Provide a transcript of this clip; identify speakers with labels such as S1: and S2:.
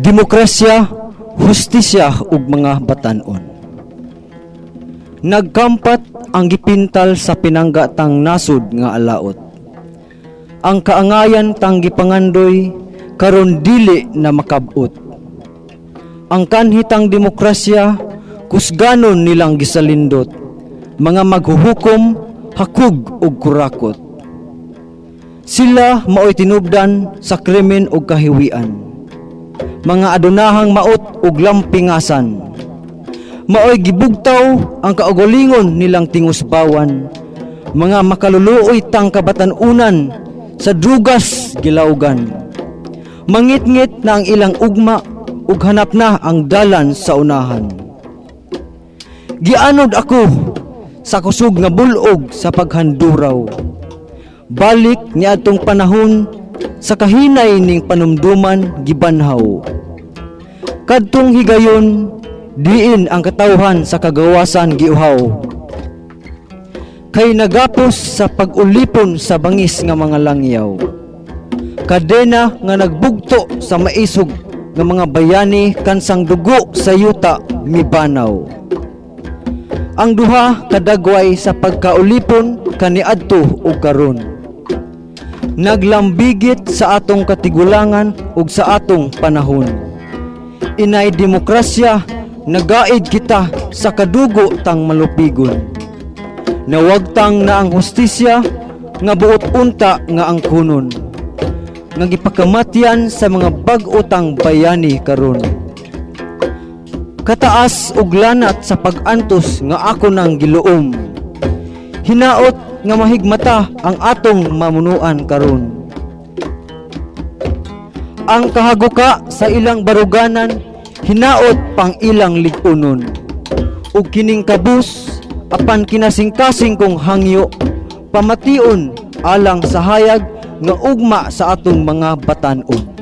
S1: demokrasya, hustisya ug mga batanon. Nagkampat ang gipintal sa pinangga tang nasud nga alaot. Ang kaangayan tang gipangandoy karon dili na makabot. Ang kanhitang demokrasya kusganon nilang gisalindot. Mga maghuhukom, hakug ug kurakot. Sila maoy tinubdan sa krimen ug kahiwian. Mga adunahang maot ug lampingasan. Maoy gibugtaw ang kaugalingon nilang tingusbawan. Mga makaluluoy tang kabatanunan sa drugas gilawgan. Mangit-ngit na ang ilang ugma ug hanap na ang dalan sa unahan. Gianod ako sa kusog nga bulog sa paghanduraw. Balik ni atong panahon sa kahinay ning panumduman gibanhaw. Kadtong higayon diin ang katawhan sa kagawasan giuhaw. Kay nagapos sa pag-ulipon sa bangis nga mga langyaw. Kadena nga nagbugto sa maisog nga mga bayani kansang dugo sa yuta mibanaw. Ang duha kadagway sa pagkaulipon kaniadto ug karon. Naglambigit sa atong katigulangan ug sa atong panahon. Inay demokrasya nagaid kita sa kadugo tang malupigon. Nawagtang na ang hustisya nga buot unta nga ang kunon. Nga gipakamatyan sa mga bag-utang bayani karon. Kataas ug lanat sa pag-antos nga ako nang giluom. Hinaot nga mahigmata ang atong mamunuan karon. Ang kahaguka sa ilang baruganan hinaot pang ilang ligunon. Ug kining kabus apan kinasing-kasing kong hangyo pamation alang sa hayag nga ugma sa atong mga batanon.